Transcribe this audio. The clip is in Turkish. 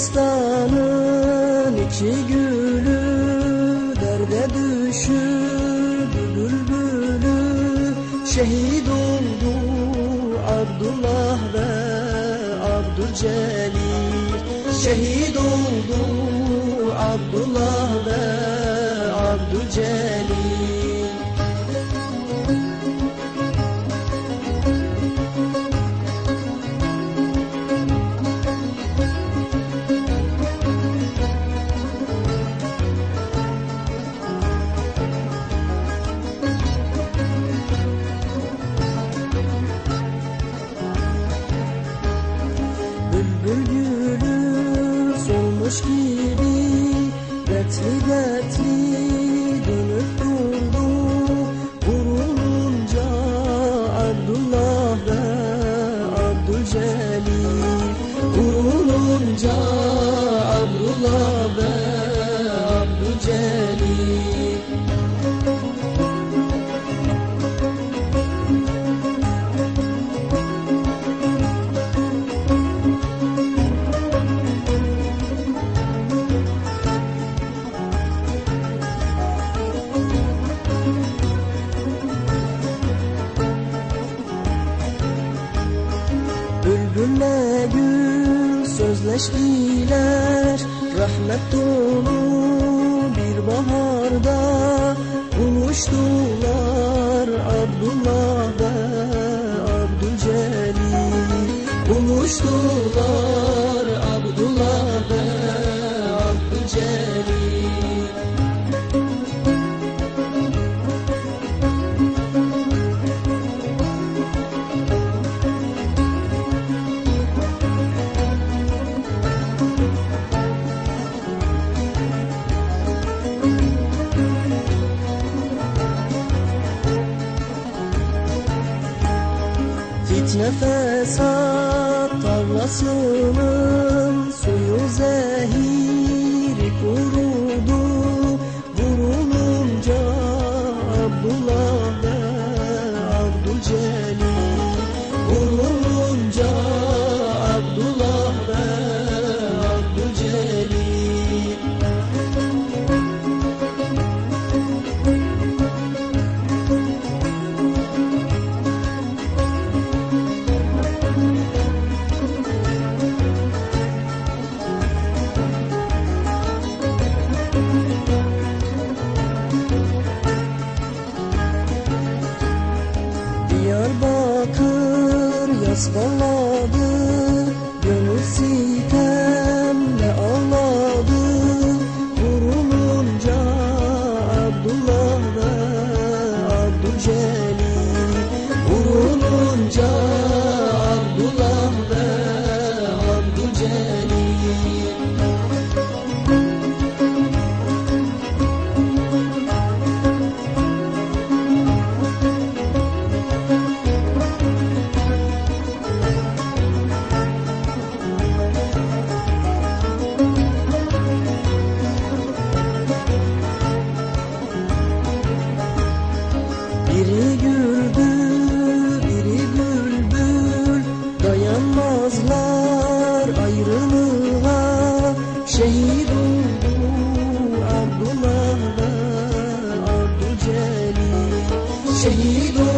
Gülistanın iki gülü derde düşürdü bülbülü. Şehit oldu Abdullah ve Abdülcelil Şehit oldu Abdullah ve Abdülcelil sweet, sweet. Bülbülle gül sözleştiler Rahmet dolu bir baharda Buluştular Abdullah ve Abdülcelil. Buluştular Fitne fesat tarlasının suyu zehiri besbeladı Gönül ayrılığa şehit oldu Abdullah ve Abdülcelil şehit oldu